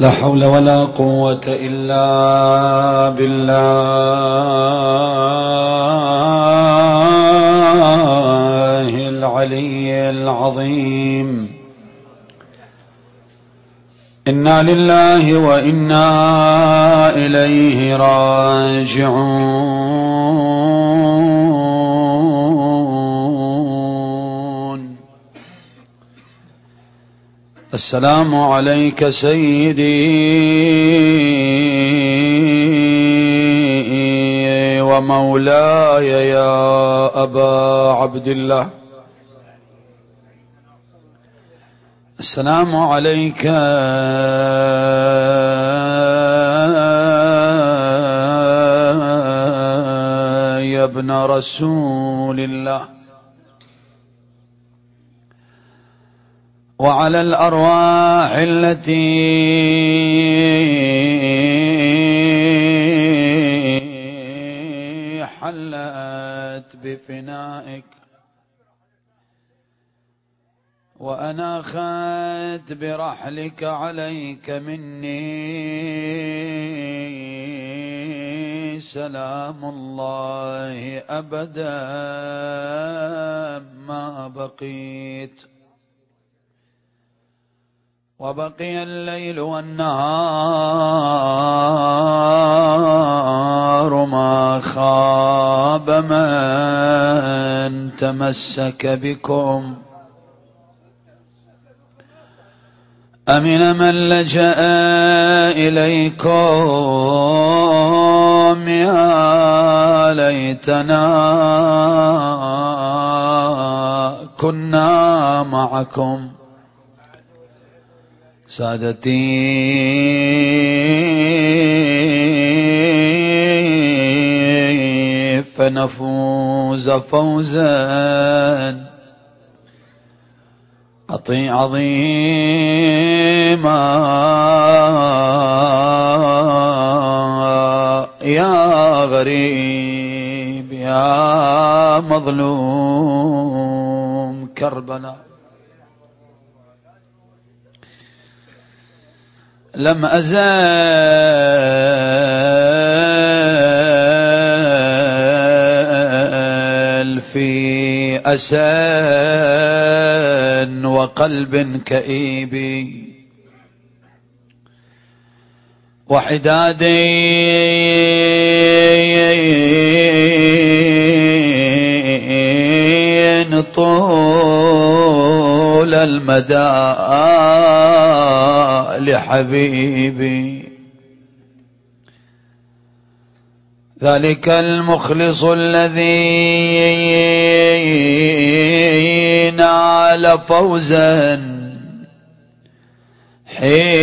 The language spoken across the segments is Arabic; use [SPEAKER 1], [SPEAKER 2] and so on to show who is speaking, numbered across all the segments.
[SPEAKER 1] لا حول ولا قوة إلا بالله العلي العظيم. إنا لله وإنا إليه راجعون. السلام عليك سيدي ومولاي يا أبا عبد الله. السلام عليك يا ابن رسول الله. وعلى الأرواح التي حلت بفنائك. وأناخت برحلك عليك مني سلام الله أبدا ما بقيت. وبقي الليل والنهار ما خاب من تمسك بكم. أمن من لجأ إليكم؟ يا ليتنا كنا معكم. سادتي فنفوز فوزا. عظيما يا غريب يا مظلوم كربلاء. لم أزال في أسى وقلب كئيب. وحدادين طول المدى لحبيبي. ذلك المخلص الذي نال فوزا حين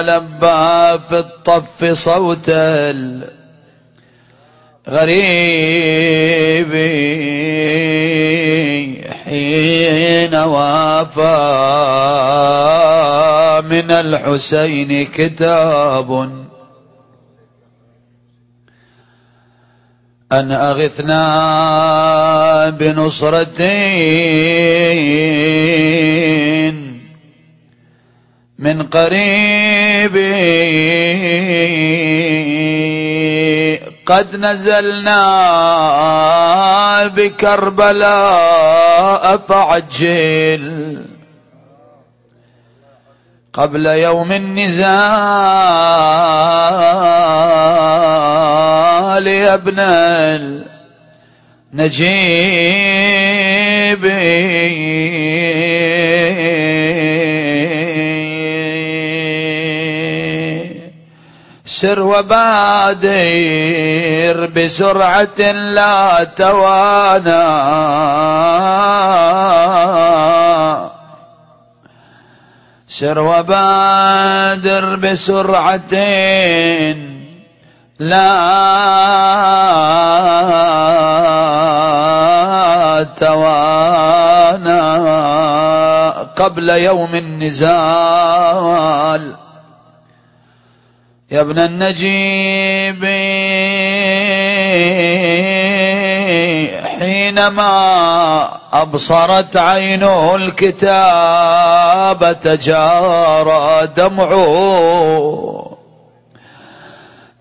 [SPEAKER 1] لبى في الطف صوت الغريب. حين وافى من الحسين كتاب. أن أغثنا بنصرتين من قريب. قد نزلنا بكربلاء. فعجل قبل يوم النزال يا ابن النجيب. سر وبادر بسرعة لا توانى سر وبادر بسرعة لا توانى قبل يوم النزال يا ابن النجيب حين حينما أبصرت عينه الكتاب تجارى دمعه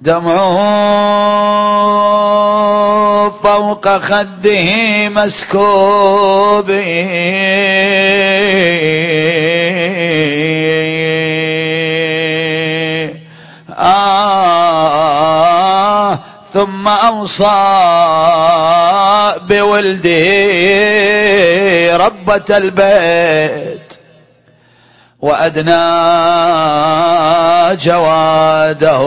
[SPEAKER 1] دمعه فوق خده مسكوب أوصى بولده ربة البيت وأدنى جواده.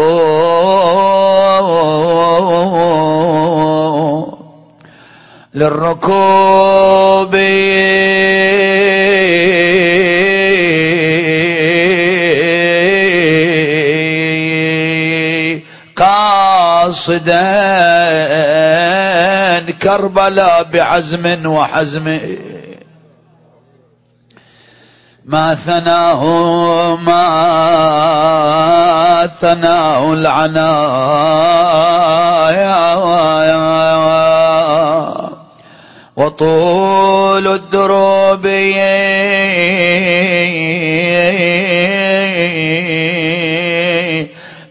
[SPEAKER 1] للركوب قاصدا كربلاء بعزم وحزم. ما ثناه ما ثناه العنايا وطول الدروب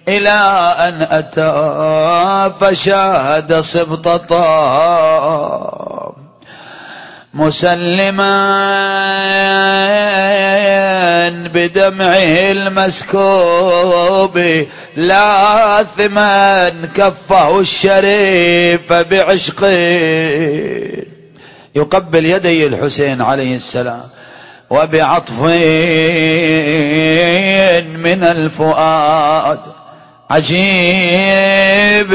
[SPEAKER 1] إلى أن أتى فشاهد سبط طاب مسلما بدمعه المسكوب لاثما كفه الشريف بعشقه يقبل يدي الحسين عليه السلام وبعطف من الفؤاد. عجيب.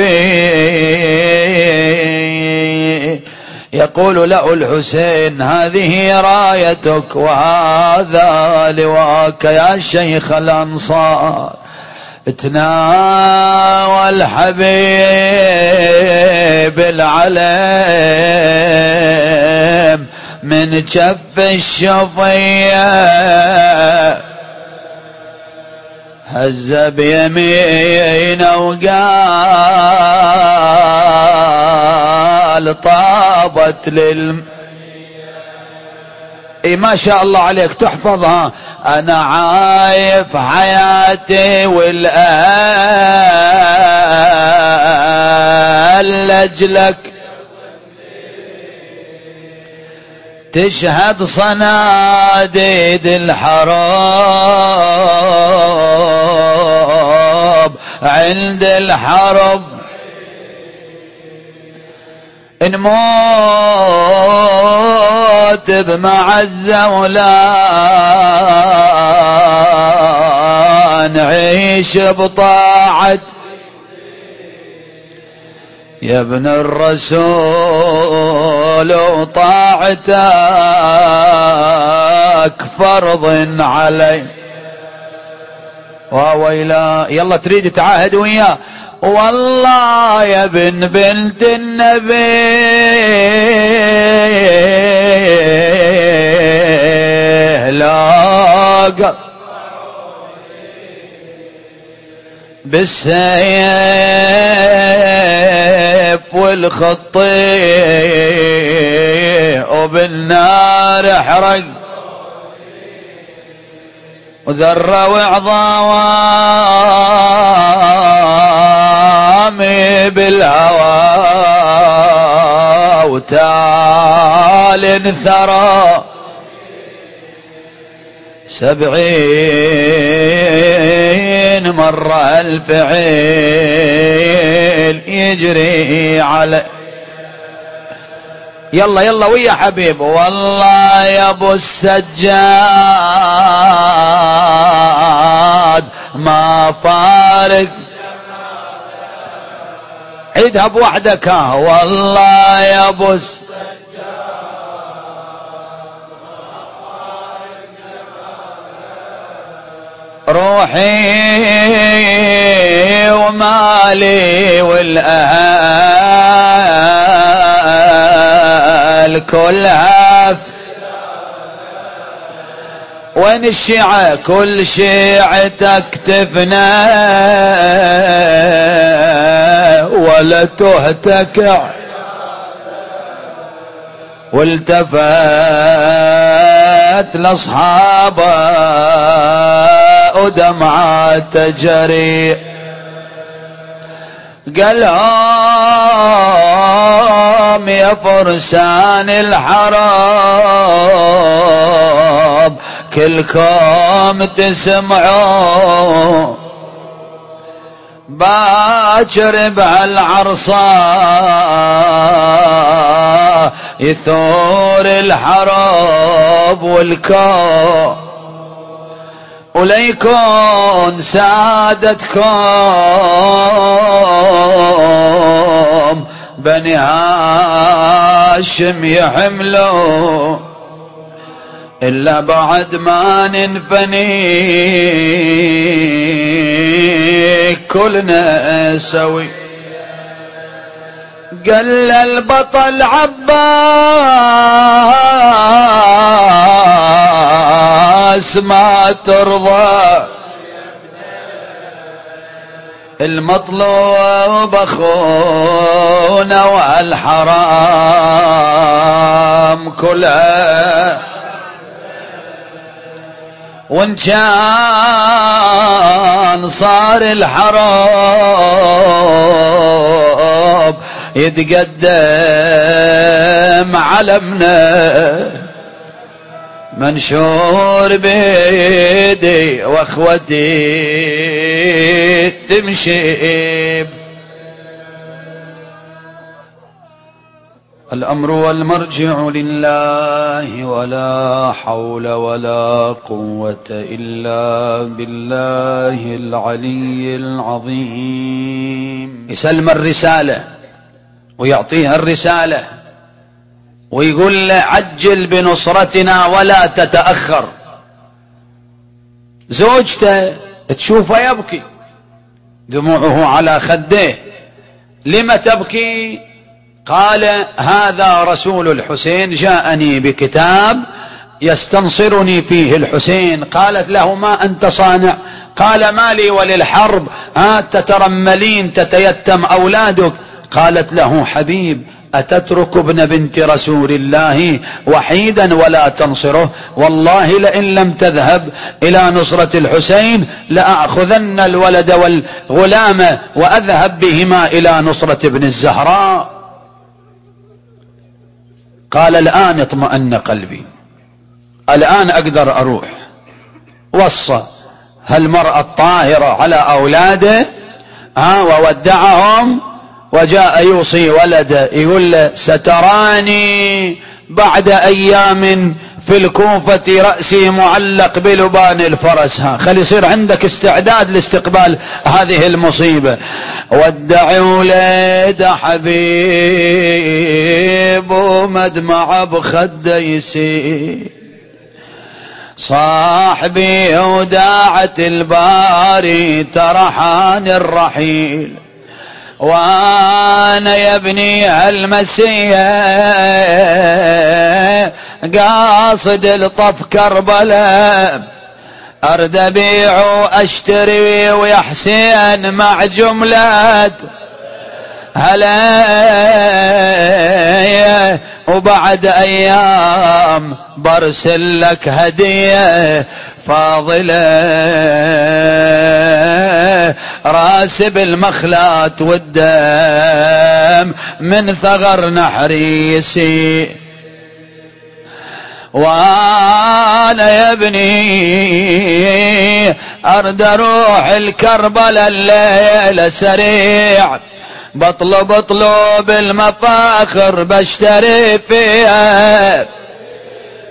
[SPEAKER 1] يقول له الحسين هذه رايتك وهذا لواك يا شيخ الأنصار. تناول حبيب العلم من جف الشفية. هز بيمينه وقال طابت للم إي ما شاء الله عليك تحفظها أنا عايف حياتي والآل لاجلك تشهد صناديد الحرب عند الحرب. نموت بمعزة ولا نعيش بطاعة يا ابن الرسول. وطاعتك فرض علي. وويلا يلا تريد تعاهد وياه والله يا ابن بنت النبي. لا بالسيف. والخطي وبالنار احرق وذرة وعظامي بالهوى وتال ثرى. سبعين مرة الفعيل يجري على يلا يلا ويا حبيب. والله يا أبو السجاد ما فارق. عيدها بوحدك. والله يا أبو السجاد روحي ومالي والأهل كلها. وين الشيعة كل شيعتك تفنى ولا تهتك والتفت لاصحابه ودمعات تجري. قال لهم يا فرسان الحرام كلكم تسمعون. باكر بهالعرصة يثور الحرب والكون. وليكون سادتكم بني هاشم يحملوا. إلا بعد ما ننفني. كلنا سوي. قال البطل عباس ما ترضى. المطلوب أخونا والحرام كلها وإن كان صار الحرام يتقدم علمنا منشور بيدي وأخوتي تمشي. الأمر والمرجع لله ولا حول ولا قوة إلا بالله العلي العظيم. يسلم الرسالة. ويعطيها الرسالة ويقول له عجل بنصرتنا ولا تتأخر. زوجته تشوفه يبكي. دموعه على خديه لم تبكي؟ قال هذا رسول الحسين جاءني بكتاب يستنصرني فيه الحسين. قالت له ما أنت صانع؟ قال ما لي وللحرب. ها تترملين تتيتم أولادك. قالت له حبيب أتترك ابن بنت رسول الله وحيدا ولا تنصره؟ والله لئن لم تذهب إلى نصرة الحسين لأخذن الولد والغلام وأذهب بهما إلى نصرة ابن الزهراء. قال الآن اطمأن قلبي. الآن أقدر أروح. وصى هالمرأة الطاهرة على أولاده؟ ها وودعهم؟ وجاء يوصي ولده يقول له ستراني بعد أيام في الكوفة رأسي معلق بلبان الفرس. ها خلي يصير عندك استعداد لاستقبال هذه المصيبة. ودع ولد حبيب ومدمع بخده صاحبي وداعة الباري ترحان الرحيل. وأنا يا ابني المسيح قاصد الطف كربلاء. أرد ابيع وأشتري ويا حسين مع جملات. هلا وبعد أيام برسل لك هدية. فاضلة. راسب المخلات والدم من ثغر نحريسي وأنا يا ابني ارد أروح الكربلاء الليلة سريع. بطلب اطلب المفاخر بشتري فيها.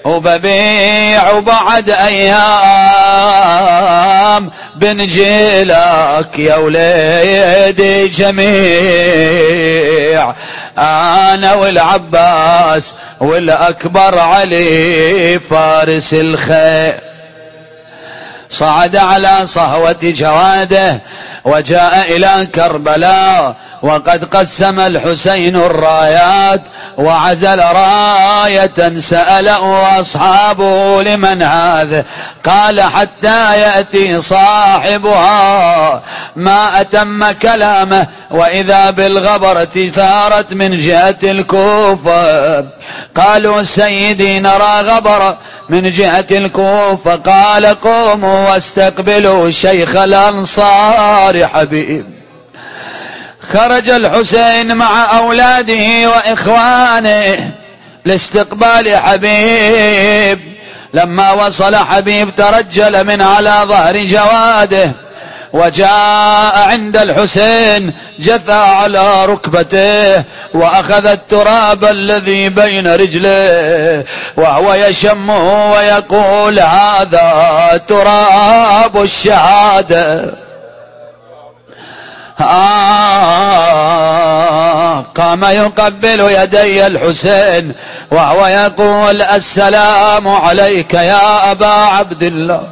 [SPEAKER 1] وببيع وبعد أيام بنجيلك يا وليدي جميع. أنا والعباس والأكبر علي فارس الخير. صعد على صهوة جواده وجاء إلى كربلاء وقد قسم الحسين الرايات وعزل راية سأله أصحابه لمن هذا؟ قال حتى يأتي صاحبها ما أتم كلامه وإذا بالغبرة ثارت من جهة الكوفة. قالوا سيدي نرى غبر من جهة الكوفة. قال قوموا واستقبلوا شيخ الأنصار. حبيب. خرج الحسين مع أولاده وإخوانه لاستقبال حبيب. لما وصل حبيب ترجل من على ظهر جواده وجاء عند الحسين جثى على ركبته وأخذ التراب الذي بين رجليه وهو يشمه ويقول هذا تراب الشهادة. آه قام يقبل يدي الحسين وهو يقول السلام عليك يا أبا عبد الله.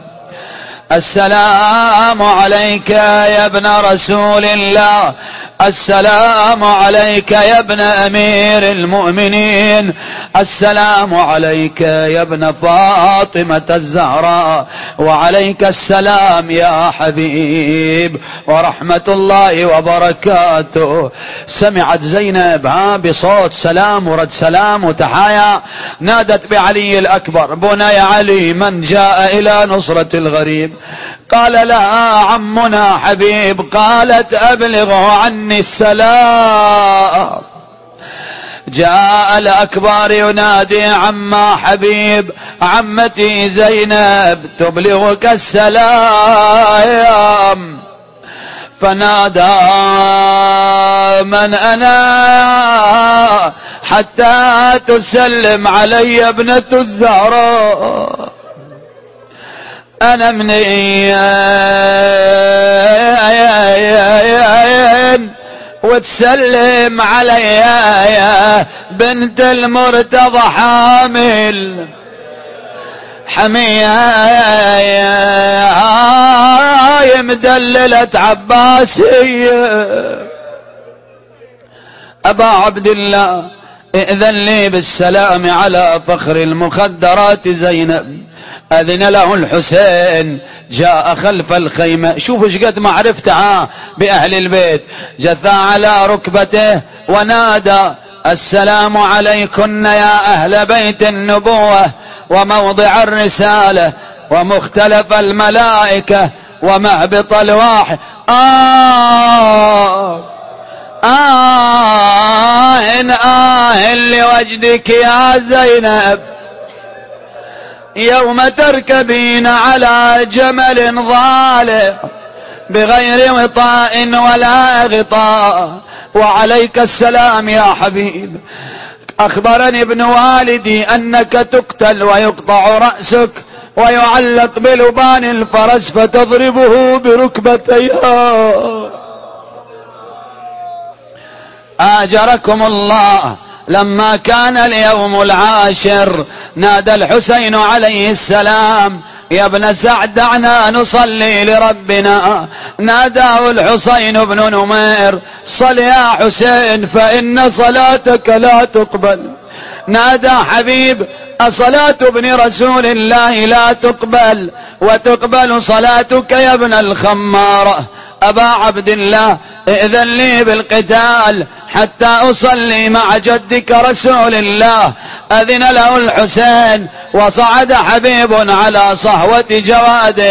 [SPEAKER 1] السلام عليك يا ابن رسول الله. السلام عليك يا ابن أمير المؤمنين. السلام عليك يا ابن فاطمة الزهراء. وعليك السلام يا حبيب. ورحمة الله وبركاته. سمعت زينب ها بصوت سلام ورد سلام وتحايا. نادت بعلي الأكبر بني علي من جاء إلى نصرة الغريب. قال لها عمنا حبيب قالت أبلغه عني السلام. جاء الأكبر ينادي عما حبيب عمتي زينب تبلغك السلام. فنادى من أنا حتى تسلم علي ابنة الزهراء. أنا منين وتسلم علي يا بنت المرتضى حامل حمية مدللة عباسية أبا عبد الله ائذن لي بالسلام على فخر المخدرات زينب أذن له الحسين جاء خلف الخيمة. شوف إيش قد معرفته بأهل البيت. جثى على ركبته ونادى السلام عليكن يا أهل بيت النبوة وموضع الرسالة ومختلف الملائكة ومهبط الواحد. آه آه إن آه لوجدك يا زينب. يوم تركبين على جمل ضالع بغير وطاء ولا غطاء. وعليك السلام يا حبيب. أخبرني ابن والدي أنك تقتل ويقطع رأسك ويعلق بلبان الفرس فتضربه بركبتيها آجركم الله. لما كان اليوم العاشر نادى الحسين عليه السلام يا ابن سعد دعنا نصلي لربنا. ناداه الحسين بن نمير صل يا حسين فإن صلاتك لا تقبل. نادى حبيب أصلاة ابن رسول الله لا تقبل وتقبل صلاتك يا ابن الخمارة أبا عبد الله ائذن لي بالقتال حتى أصلي مع جدك رسول الله. أذن له الحسين وصعد حبيب على صهوة جواده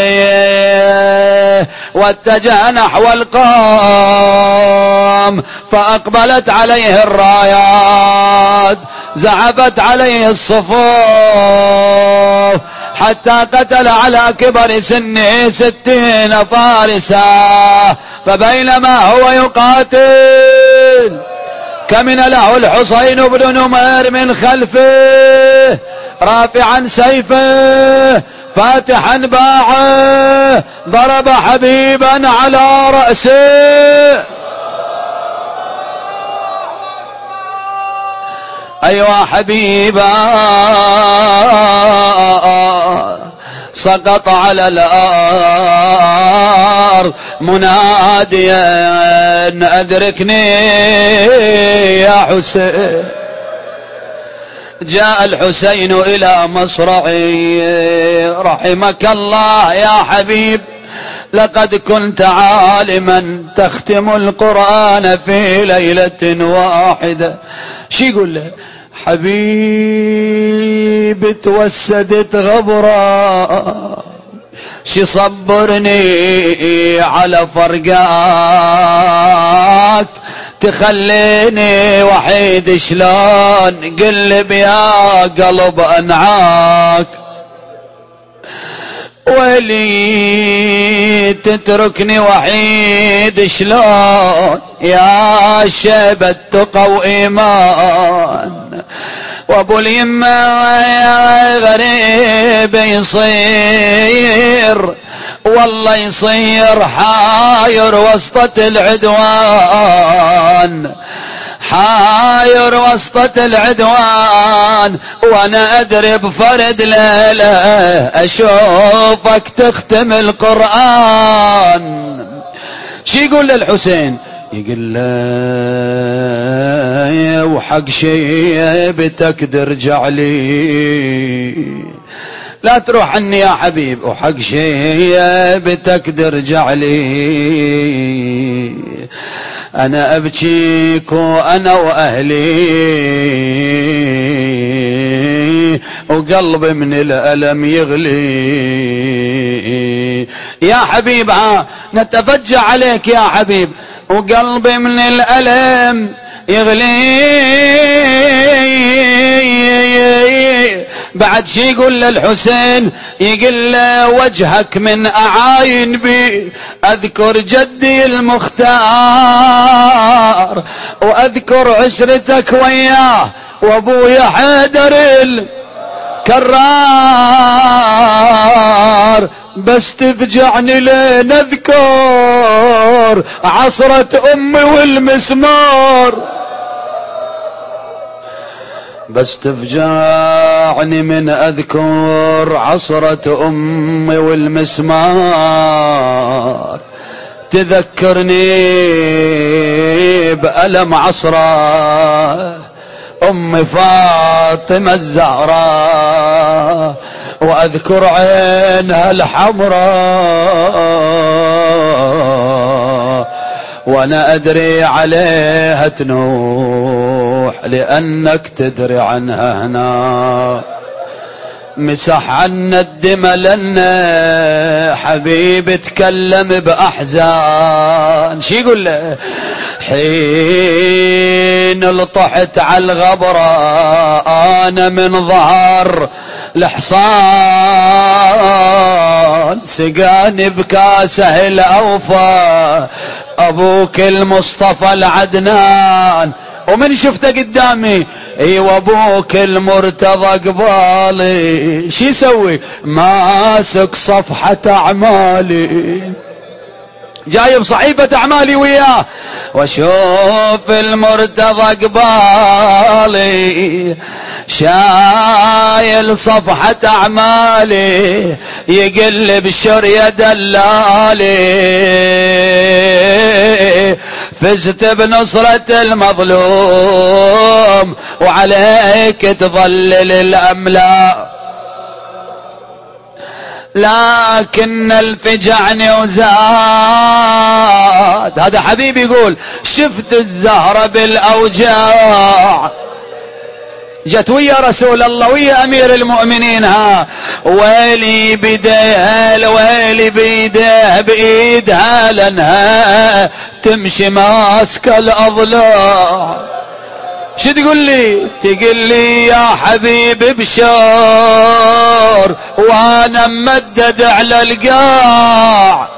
[SPEAKER 1] واتجه نحو القوم فأقبلت عليه الرايات زعفت عليه الصفوف حتى قتل على كبر سنه ستين فارسا فبينما هو يقاتل. كمن له؟ الحسين بن نمير من خلفه رافعا سيفه فاتحا باعه ضرب حبيبا على رأسه. أيوا حبيبا. سقط على الأرض مناديا أدركني يا حسين. جاء الحسين إلى مصرعي رحمك الله يا حبيب لقد كنت عالما تختم القرآن في ليلة واحدة. شي يقول له؟ حبيب توسدت غبرة شي صبرني على فرقاك تخليني وحيد شلون قلب يا قلب أنعاك. ويلي تتركني وحيد شلون يا شيبة تقى وإيمان؟ وأبو اليمة يا غريب يصير والله يصير حاير وسطة العدوان. حاير وسطة العدوان وأنا أدري بفرد ليلة أشوفك تختم القرآن. شي يقول للحسين؟ يقول له وحق شيبتك ترجع لي. لا تروح عني يا حبيب وحق شيبتك ترجع لي. أنا أبكيك وأنا وأهلي. وقلبي من الألم يغلي. يا حبيب نتفجع عليك يا حبيب. وقلبي من الألم يغلي. بعد شي يقول للحسين يقول له وجهك من أعاين بي. أذكر جدي المختار وأذكر عشرتك وياه وأبويا حيدر الكرار. بس تفجعني لين أذكر عصرة أمي والمسمار. بس تفجعني من أذكر عصرة امي والمسمار. تذكرني بألم عصرة امي فاطمة الزهراء وأذكر عينها الحمراء. وأنا أدري عليها تنوح لأنك تدري عنها هنا. مسح عنا الدم لنا حبيب تكلم بأحزان. شي يقول له؟ حين لطحت على الغبرة أنا من ظهر الحصان سقاني بكاسه الأوفى. أبوك المصطفى العدنان. ومن شفته قدامي؟ إيوه أبوك المرتضى قبالي. شي يسوي؟ ماسك صفحة أعمالي. جايب صحيفة أعمالي وياه. وأشوف المرتضى قبالي. شايل صفحة أعمالي. يقلب الشر يا دلالي فزت بنصرة المظلوم وعليك تظلل الاملاك لكن الفجعني وزاد هذا حبيبي يقول شفت الزهرة بالأوجاع. جت ويا رسول الله ويا أمير المؤمنين ها. ويلي بيديها ويلي بيديها بإيدها لأنها تمشي ماسكه الأضلاع. شو تقول لي؟ تقول لي يا حبيبي بشار وأنا ممدد على القاع.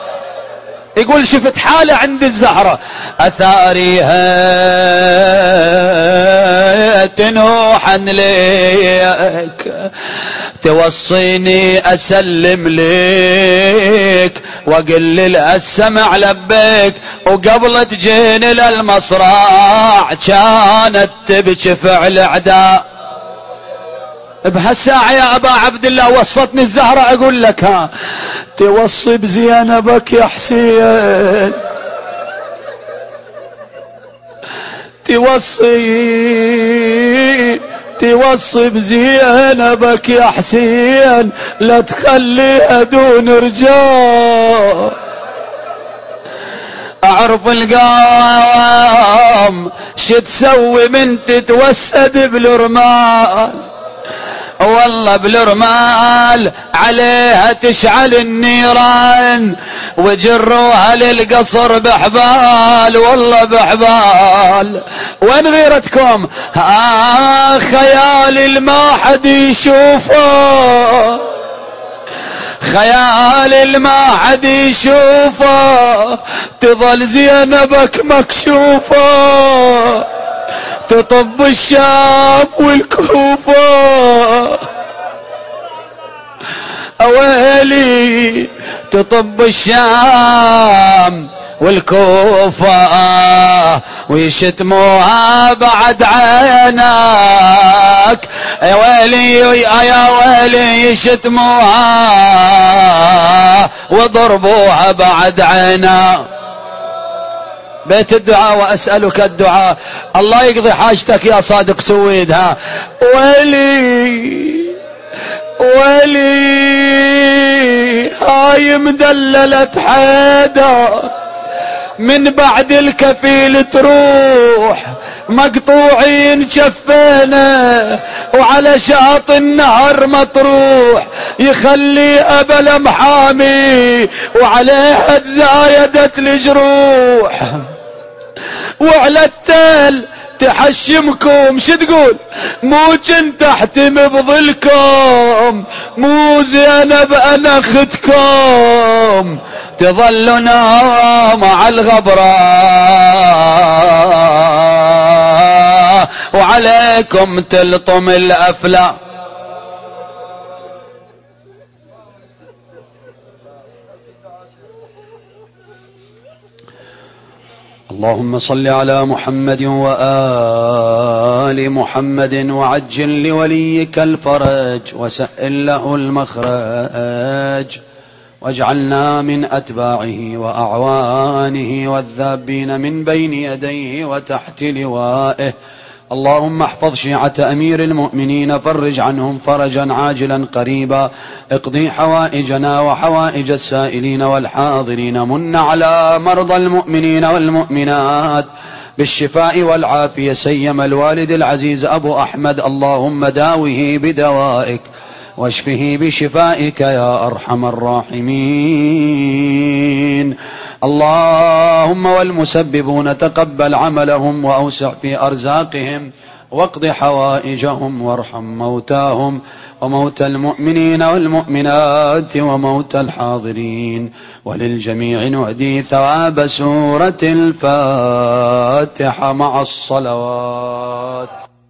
[SPEAKER 1] يقول شفت حالة عند الزهرة. اثاريها تنوحا ليك توصيني أسلم ليك واقول السمع لبيك. وقبل تجيني للمصراع كانت تبكي فعل اعداء بهالساعة يا أبا عبد الله وصتني الزهرة أقول لك ها توصي بزينبك يا حسين. توصي توصي بزينبك يا حسين لا تخليها دون رجال. أعرف القام شو تسوي من تتوسد بالرمال والله بالرمال عليها تشعل النيران وجروها للقصر بحبال والله بحبال. وين غيرتكم؟ آه خيال ما حد يشوفه. خيال ما حد يشوفه. تظل زينبك مكشوفة. تطب الشام والكوفة. اويلي تطب الشام والكوفة. ويشتموها بعد عينك يا ويلي يا ويلي يشتموها وضربوها بعد عينك بيت الدعاء وأسألك الدعاء. الله يقضي حاجتك يا صادق سويد ها. ولي ولي هاي مدللة حيدر من بعد الكفيل تروح مقطوعين شفينا وعلى شاط النهر مطروح. يخلي أبل محامي وعليها تزايدت الجروح وعلى التل تحشمكم شو تقول؟ مو كنت أحتم بظلكم مو زينب أنا اختكم تظلنا مع الغبراء وعليكم تلطم الأفلام. اللهم صل على محمد وآل محمد وعجل لوليك الفرج وسهل له المخرج واجعلنا من أتباعه وأعوانه والذابين من بين يديه وتحت لوائه اللهم احفظ شيعة أمير المؤمنين فرج عنهم فرجا عاجلا قريبا. اقضي حوائجنا وحوائج السائلين والحاضرين. من على مرضى المؤمنين والمؤمنات. بالشفاء والعافية سيما الوالد العزيز أبو أحمد. اللهم داوه بدوائك واشفه بشفائك يا أرحم الراحمين. اللهم والمسببون تقبل عملهم وأوسع في أرزاقهم واقض حوائجهم وارحم موتاهم وموتى المؤمنين والمؤمنات وموتى الحاضرين وللجميع نهدي ثواب سورة الفاتحة مع الصلوات.